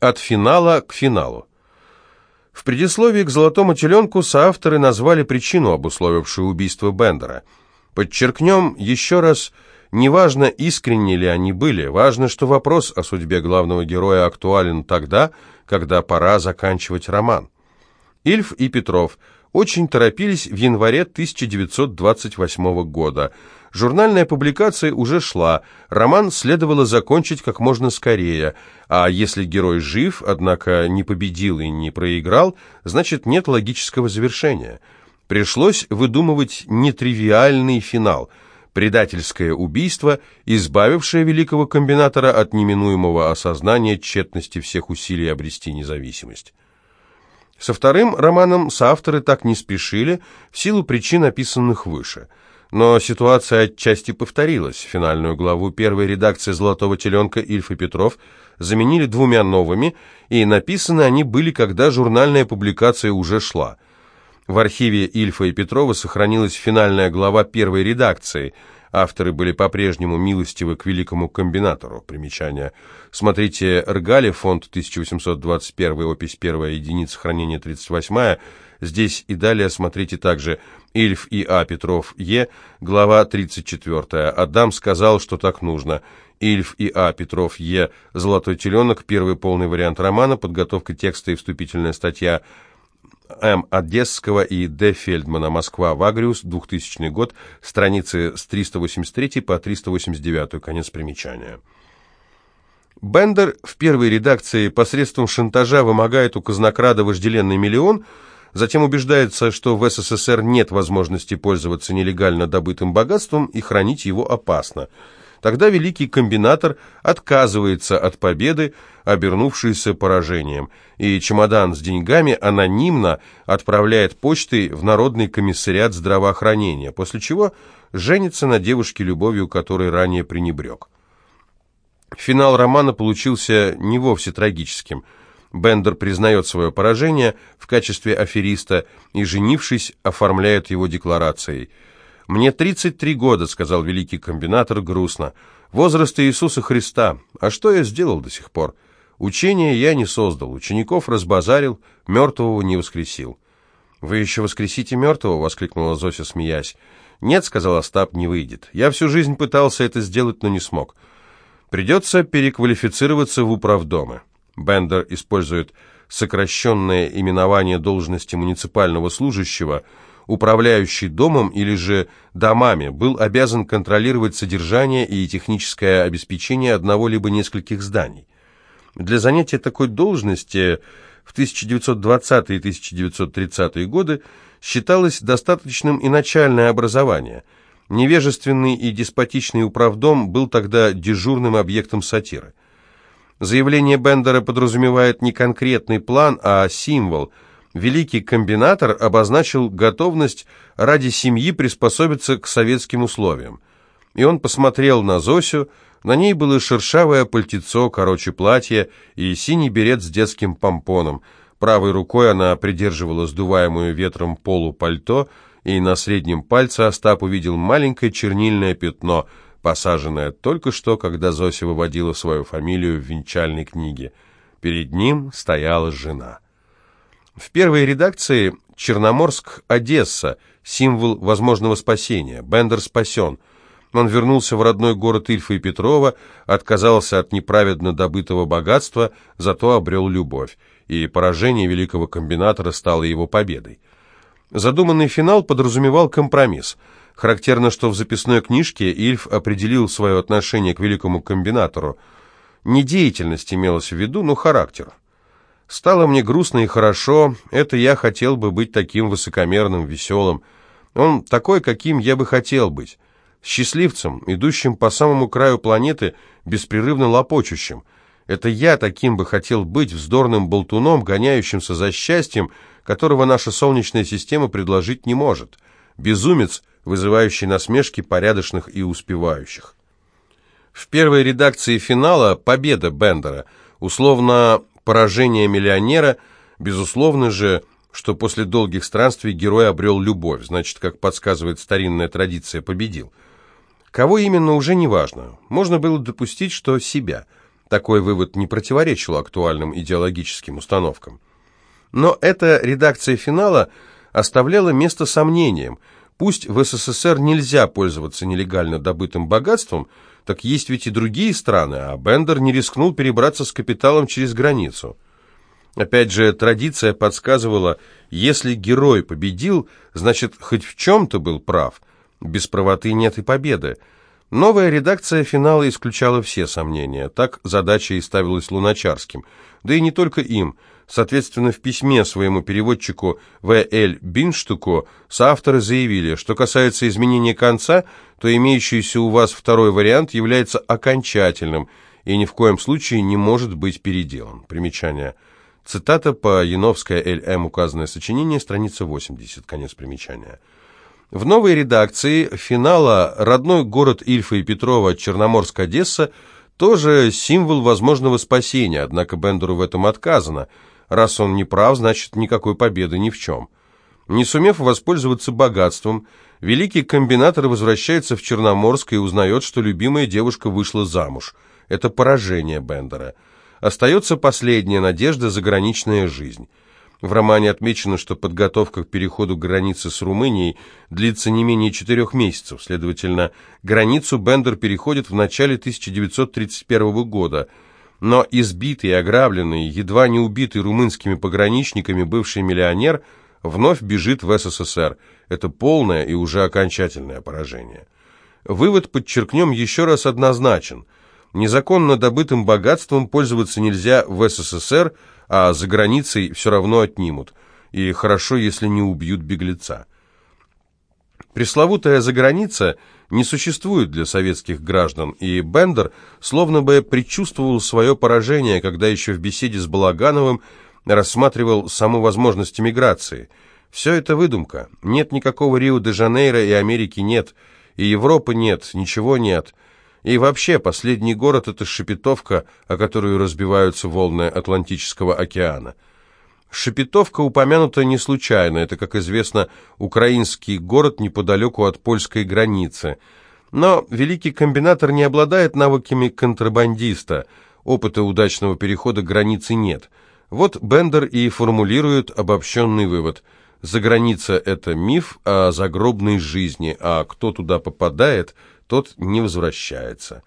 От финала к финалу. В предисловии к «Золотому теленку» соавторы назвали причину, обусловившую убийство Бендера. Подчеркнем еще раз, неважно, искренне ли они были, важно, что вопрос о судьбе главного героя актуален тогда, когда пора заканчивать роман. Ильф и Петров очень торопились в январе 1928 года – Журнальная публикация уже шла, роман следовало закончить как можно скорее, а если герой жив, однако не победил и не проиграл, значит нет логического завершения. Пришлось выдумывать нетривиальный финал – предательское убийство, избавившее великого комбинатора от неминуемого осознания тщетности всех усилий обрести независимость. Со вторым романом соавторы так не спешили в силу причин, описанных выше – но ситуация отчасти повторилась. Финальную главу первой редакции «Золотого теленка» Ильф и Петров заменили двумя новыми, и написаны они были, когда журнальная публикация уже шла. В архиве Ильфа и Петрова сохранилась финальная глава первой редакции. Авторы были по-прежнему милостивы к великому комбинатору. Примечание. Смотрите «Ргали», фонд 1821, опись 1, единица хранения 38 Здесь и далее смотрите также Ильф И. А. Петров Е. Глава 34. Адам сказал, что так нужно. Ильф И. А. Петров Е. «Золотой теленок», первый полный вариант романа, подготовка текста и вступительная статья М. Одесского и Д. Фельдмана «Москва. Вагриус», 2000 год, страницы с 383 по 389, конец примечания. Бендер в первой редакции посредством шантажа вымогает у казнокрада вожделенный миллион – Затем убеждается, что в СССР нет возможности пользоваться нелегально добытым богатством и хранить его опасно. Тогда великий комбинатор отказывается от победы, обернувшейся поражением, и чемодан с деньгами анонимно отправляет почтой в Народный комиссариат здравоохранения, после чего женится на девушке, любовью которой ранее пренебрег. Финал романа получился не вовсе трагическим – Бендер признает свое поражение в качестве афериста и, женившись, оформляет его декларацией. «Мне 33 года», — сказал великий комбинатор грустно. «Возраст Иисуса Христа. А что я сделал до сих пор? Учение я не создал, учеников разбазарил, мертвого не воскресил». «Вы еще воскресите мертвого?» — воскликнула Зося, смеясь. «Нет», — сказал Остап, — «не выйдет. Я всю жизнь пытался это сделать, но не смог. Придется переквалифицироваться в управдомы». Бендер использует сокращенное именование должности муниципального служащего, управляющий домом или же домами, был обязан контролировать содержание и техническое обеспечение одного либо нескольких зданий. Для занятия такой должности в 1920 и 1930 годы считалось достаточным и начальное образование. Невежественный и деспотичный управдом был тогда дежурным объектом сатиры. Заявление Бендера подразумевает не конкретный план, а символ. Великий комбинатор обозначил готовность ради семьи приспособиться к советским условиям. И он посмотрел на Зосю, на ней было шершавое пальтецо, короче платье и синий берет с детским помпоном. Правой рукой она придерживала сдуваемую ветром полу пальто, и на среднем пальце Остап увидел маленькое чернильное пятно – посаженная только что, когда Зося выводила свою фамилию в венчальной книге. Перед ним стояла жена. В первой редакции «Черноморск-Одесса» символ возможного спасения. Бендер спасен. Он вернулся в родной город Ильфа и Петрова, отказался от неправедно добытого богатства, зато обрел любовь, и поражение великого комбинатора стало его победой. Задуманный финал подразумевал компромисс – Характерно, что в записной книжке Ильф определил свое отношение к великому комбинатору. Не деятельность имелась в виду, но характер. Стало мне грустно и хорошо, это я хотел бы быть таким высокомерным, веселым. Он такой, каким я бы хотел быть. Счастливцем, идущим по самому краю планеты, беспрерывно лопочущим. Это я таким бы хотел быть, вздорным болтуном, гоняющимся за счастьем, которого наша Солнечная система предложить не может. Безумец — вызывающий насмешки порядочных и успевающих. В первой редакции финала победа Бендера, условно поражение миллионера, безусловно же, что после долгих странствий герой обрел любовь, значит, как подсказывает старинная традиция, победил. Кого именно, уже не важно. Можно было допустить, что себя. Такой вывод не противоречил актуальным идеологическим установкам. Но эта редакция финала оставляла место сомнениям. Пусть в СССР нельзя пользоваться нелегально добытым богатством, так есть ведь и другие страны, а Бендер не рискнул перебраться с капиталом через границу. Опять же, традиция подсказывала, если герой победил, значит, хоть в чем-то был прав. Без правоты нет и победы. Новая редакция финала исключала все сомнения. Так задача и ставилась Луначарским. Да и не только им. Соответственно, в письме своему переводчику В.Л. Бинштуку соавторы заявили, что касается изменения конца, то имеющийся у вас второй вариант является окончательным и ни в коем случае не может быть переделан. Примечание. Цитата по Яновская Л.М. Указанное сочинение, страница 80. Конец примечания. В новой редакции финала родной город Ильфа и Петрова Черноморск-Одесса тоже символ возможного спасения, однако Бендеру в этом отказано. Раз он не прав, значит никакой победы ни в чем. Не сумев воспользоваться богатством, великий комбинатор возвращается в Черноморск и узнает, что любимая девушка вышла замуж. Это поражение Бендера. Остается последняя надежда – заграничная жизнь. В романе отмечено, что подготовка к переходу границы с Румынией длится не менее четырех месяцев. Следовательно, границу Бендер переходит в начале 1931 года. Но избитый, ограбленный, едва не убитый румынскими пограничниками бывший миллионер вновь бежит в СССР. Это полное и уже окончательное поражение. Вывод, подчеркнем, еще раз однозначен. Незаконно добытым богатством пользоваться нельзя в СССР – а за границей все равно отнимут. И хорошо, если не убьют беглеца. Пресловутая заграница не существует для советских граждан, и Бендер словно бы предчувствовал свое поражение, когда еще в беседе с Балагановым рассматривал саму возможность эмиграции. Все это выдумка. Нет никакого Рио-де-Жанейро и Америки нет, и Европы нет, ничего нет – и вообще, последний город – это Шепетовка, о которую разбиваются волны Атлантического океана. Шепетовка упомянута не случайно, это, как известно, украинский город неподалеку от польской границы. Но великий комбинатор не обладает навыками контрабандиста, опыта удачного перехода границы нет. Вот Бендер и формулирует обобщенный вывод. За граница – это миф о загробной жизни, а кто туда попадает – тот не возвращается.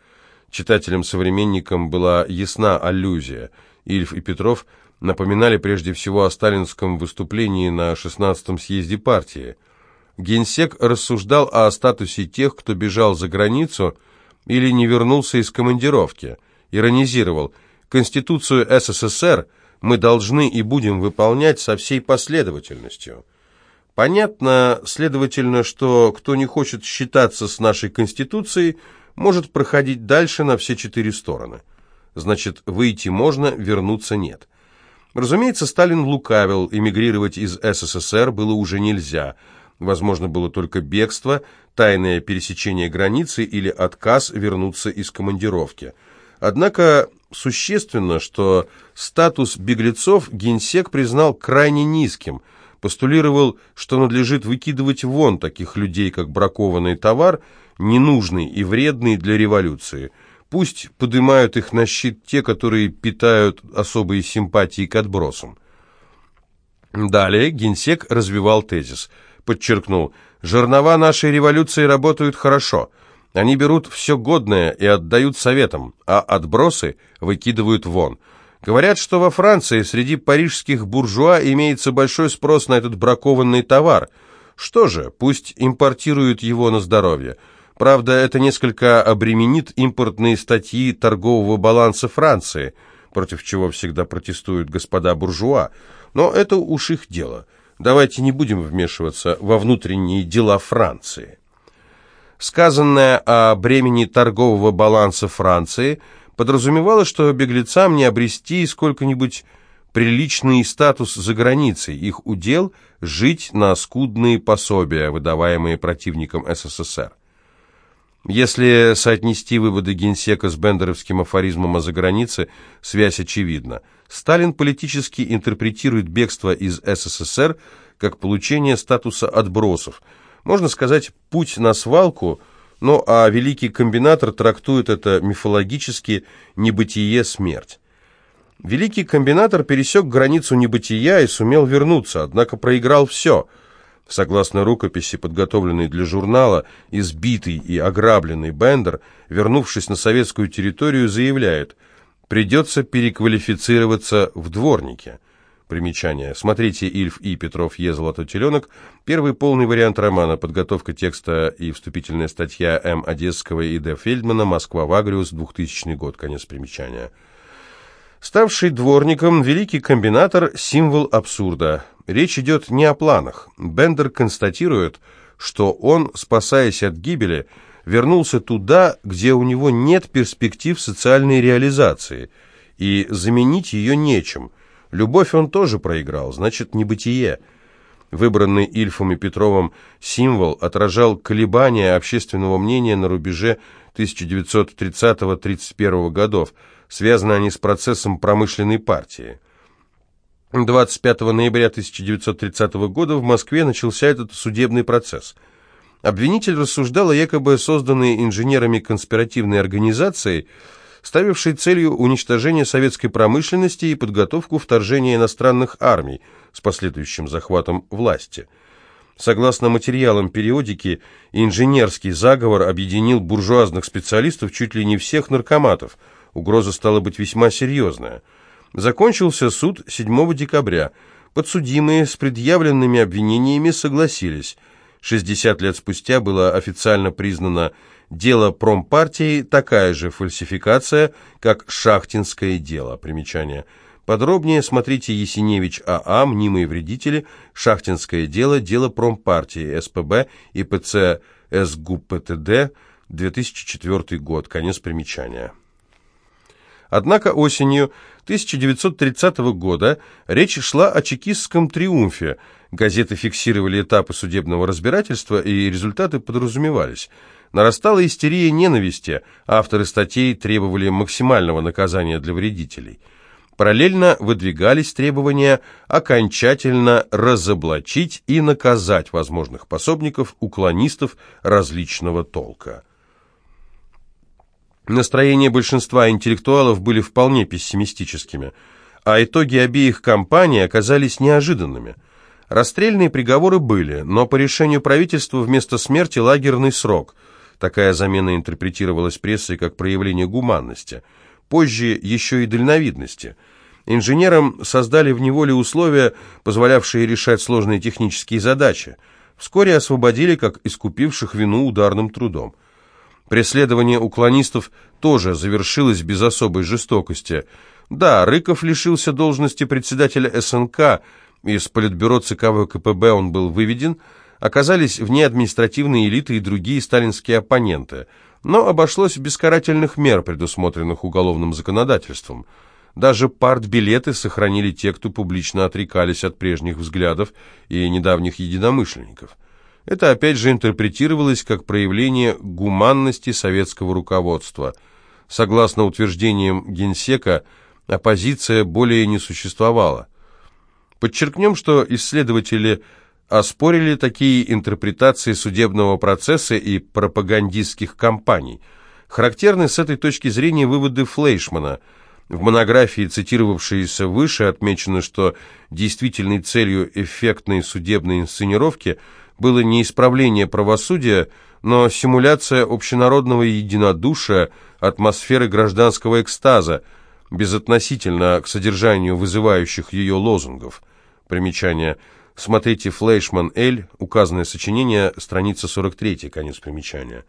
Читателям-современникам была ясна аллюзия. Ильф и Петров напоминали прежде всего о сталинском выступлении на 16-м съезде партии. Генсек рассуждал о статусе тех, кто бежал за границу или не вернулся из командировки. Иронизировал «Конституцию СССР мы должны и будем выполнять со всей последовательностью». Понятно, следовательно, что кто не хочет считаться с нашей Конституцией, может проходить дальше на все четыре стороны. Значит, выйти можно, вернуться нет. Разумеется, Сталин лукавил, эмигрировать из СССР было уже нельзя. Возможно, было только бегство, тайное пересечение границы или отказ вернуться из командировки. Однако существенно, что статус беглецов генсек признал крайне низким – постулировал, что надлежит выкидывать вон таких людей, как бракованный товар, ненужный и вредный для революции. Пусть поднимают их на щит те, которые питают особые симпатии к отбросам. Далее генсек развивал тезис. Подчеркнул, «Жернова нашей революции работают хорошо. Они берут все годное и отдают советам, а отбросы выкидывают вон». Говорят, что во Франции среди парижских буржуа имеется большой спрос на этот бракованный товар. Что же, пусть импортируют его на здоровье. Правда, это несколько обременит импортные статьи торгового баланса Франции, против чего всегда протестуют господа буржуа. Но это уж их дело. Давайте не будем вмешиваться во внутренние дела Франции. Сказанное о бремени торгового баланса Франции – подразумевало, что беглецам не обрести сколько-нибудь приличный статус за границей, их удел – жить на скудные пособия, выдаваемые противникам СССР. Если соотнести выводы генсека с бендеровским афоризмом о загранице, связь очевидна. Сталин политически интерпретирует бегство из СССР как получение статуса отбросов. Можно сказать, путь на свалку Ну а великий комбинатор трактует это мифологически «небытие – смерть». Великий комбинатор пересек границу небытия и сумел вернуться, однако проиграл все. Согласно рукописи, подготовленной для журнала, избитый и ограбленный Бендер, вернувшись на советскую территорию, заявляет «придется переквалифицироваться в дворнике». Примечание. Смотрите «Ильф и Петров Е. Золотой Первый полный вариант романа. Подготовка текста и вступительная статья М. Одесского и Д. Фельдмана. Москва. Вагриус. 2000 год. Конец примечания. Ставший дворником, великий комбинатор – символ абсурда. Речь идет не о планах. Бендер констатирует, что он, спасаясь от гибели, вернулся туда, где у него нет перспектив социальной реализации, и заменить ее нечем. Любовь он тоже проиграл, значит, небытие. Выбранный Ильфом и Петровым символ отражал колебания общественного мнения на рубеже 1930-31 годов – Связаны они с процессом промышленной партии. 25 ноября 1930 года в Москве начался этот судебный процесс. Обвинитель рассуждал о якобы созданной инженерами конспиративной организации, ставившей целью уничтожение советской промышленности и подготовку вторжения иностранных армий с последующим захватом власти. Согласно материалам периодики, инженерский заговор объединил буржуазных специалистов чуть ли не всех наркоматов – Угроза стала быть весьма серьезная. Закончился суд 7 декабря. Подсудимые с предъявленными обвинениями согласились. 60 лет спустя было официально признано дело промпартии такая же фальсификация, как шахтинское дело. Примечание. Подробнее смотрите Есеневич АА, мнимые вредители, шахтинское дело, дело промпартии, СПБ, ИПЦ СГУПТД, 2004 год, конец примечания. Однако осенью 1930 года речь шла о чекистском триумфе. Газеты фиксировали этапы судебного разбирательства, и результаты подразумевались. Нарастала истерия ненависти, авторы статей требовали максимального наказания для вредителей. Параллельно выдвигались требования окончательно разоблачить и наказать возможных пособников, уклонистов различного толка. Настроения большинства интеллектуалов были вполне пессимистическими, а итоги обеих кампаний оказались неожиданными. Расстрельные приговоры были, но по решению правительства вместо смерти лагерный срок. Такая замена интерпретировалась прессой как проявление гуманности. Позже еще и дальновидности. Инженерам создали в неволе условия, позволявшие решать сложные технические задачи. Вскоре освободили как искупивших вину ударным трудом. Преследование уклонистов тоже завершилось без особой жестокости. Да, Рыков лишился должности председателя СНК, из политбюро ЦК ВКПБ он был выведен, оказались вне административной элиты и другие сталинские оппоненты, но обошлось без карательных мер, предусмотренных уголовным законодательством. Даже партбилеты сохранили те, кто публично отрекались от прежних взглядов и недавних единомышленников. Это опять же интерпретировалось как проявление гуманности советского руководства. Согласно утверждениям Генсека, оппозиция более не существовала. Подчеркнем, что исследователи оспорили такие интерпретации судебного процесса и пропагандистских кампаний. Характерны с этой точки зрения выводы Флейшмана. В монографии, цитировавшейся выше, отмечено, что действительной целью эффектной судебной инсценировки – было не исправление правосудия, но симуляция общенародного единодушия, атмосферы гражданского экстаза, безотносительно к содержанию вызывающих ее лозунгов. Примечание. Смотрите «Флейшман Эль», указанное сочинение, страница 43, конец примечания.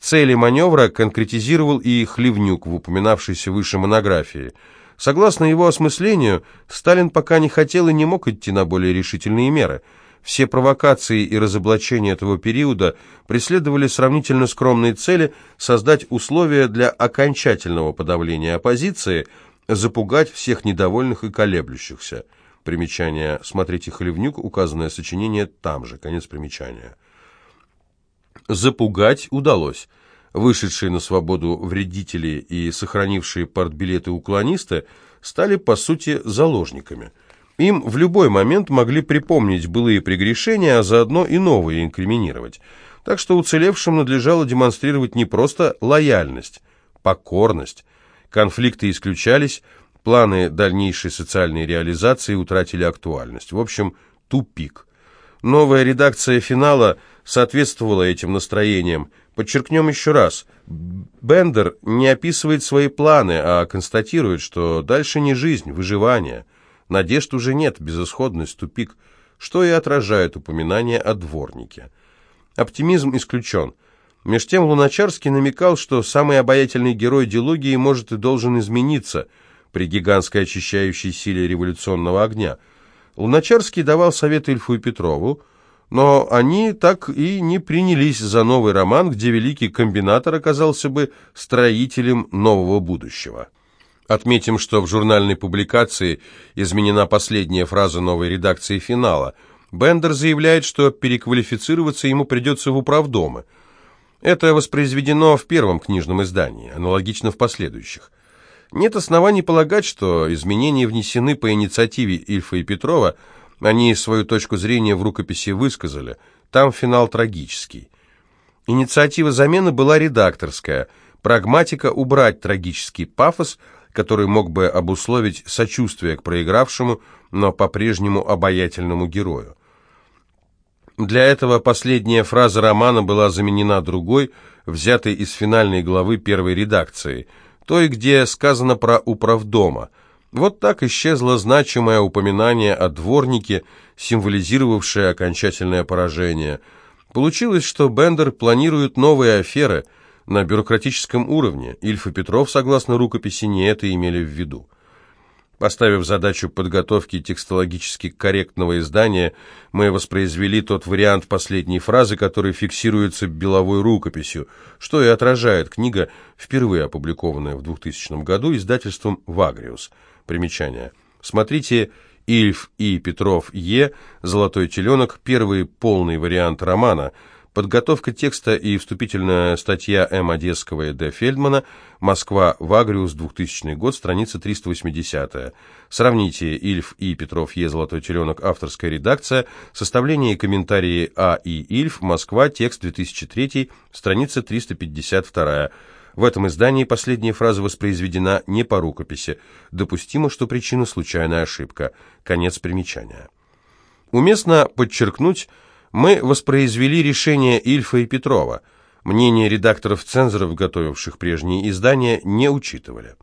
Цели маневра конкретизировал и Хливнюк в упоминавшейся выше монографии. Согласно его осмыслению, Сталин пока не хотел и не мог идти на более решительные меры – все провокации и разоблачения этого периода преследовали сравнительно скромные цели создать условия для окончательного подавления оппозиции, запугать всех недовольных и колеблющихся. Примечание. Смотрите Хлевнюк, указанное сочинение там же. Конец примечания. Запугать удалось. Вышедшие на свободу вредители и сохранившие партбилеты уклонисты стали, по сути, заложниками – им в любой момент могли припомнить былые прегрешения, а заодно и новые инкриминировать. Так что уцелевшим надлежало демонстрировать не просто лояльность, покорность. Конфликты исключались, планы дальнейшей социальной реализации утратили актуальность. В общем, тупик. Новая редакция финала соответствовала этим настроениям. Подчеркнем еще раз, Бендер не описывает свои планы, а констатирует, что дальше не жизнь, выживание. Надежд уже нет, безысходность, тупик, что и отражает упоминание о дворнике. Оптимизм исключен. Меж тем Луначарский намекал, что самый обаятельный герой дилогии может и должен измениться при гигантской очищающей силе революционного огня. Луначарский давал совет Ильфу и Петрову, но они так и не принялись за новый роман, где великий комбинатор оказался бы строителем нового будущего. Отметим, что в журнальной публикации изменена последняя фраза новой редакции финала. Бендер заявляет, что переквалифицироваться ему придется в управдомы. Это воспроизведено в первом книжном издании, аналогично в последующих. Нет оснований полагать, что изменения внесены по инициативе Ильфа и Петрова, они свою точку зрения в рукописи высказали. Там финал трагический. Инициатива замены была редакторская. Прагматика убрать трагический пафос, который мог бы обусловить сочувствие к проигравшему, но по-прежнему обаятельному герою. Для этого последняя фраза романа была заменена другой, взятой из финальной главы первой редакции, той, где сказано про управдома. Вот так исчезло значимое упоминание о дворнике, символизировавшее окончательное поражение. Получилось, что Бендер планирует новые аферы на бюрократическом уровне. Ильф и Петров, согласно рукописи, не это имели в виду. Поставив задачу подготовки текстологически корректного издания, мы воспроизвели тот вариант последней фразы, который фиксируется беловой рукописью, что и отражает книга, впервые опубликованная в 2000 году издательством «Вагриус». Примечание. Смотрите «Ильф и Петров Е. Золотой теленок», первый полный вариант романа – Подготовка текста и вступительная статья М. Одесского и Д. Фельдмана «Москва. Вагриус. 2000 год. Страница 380». Сравните Ильф и Петров Е. Золотой теленок. Авторская редакция. Составление и комментарии А. и Ильф. Москва. Текст 2003. Страница 352. В этом издании последняя фраза воспроизведена не по рукописи. Допустимо, что причина случайная ошибка. Конец примечания. Уместно подчеркнуть, мы воспроизвели решение Ильфа и Петрова. Мнение редакторов-цензоров, готовивших прежние издания, не учитывали.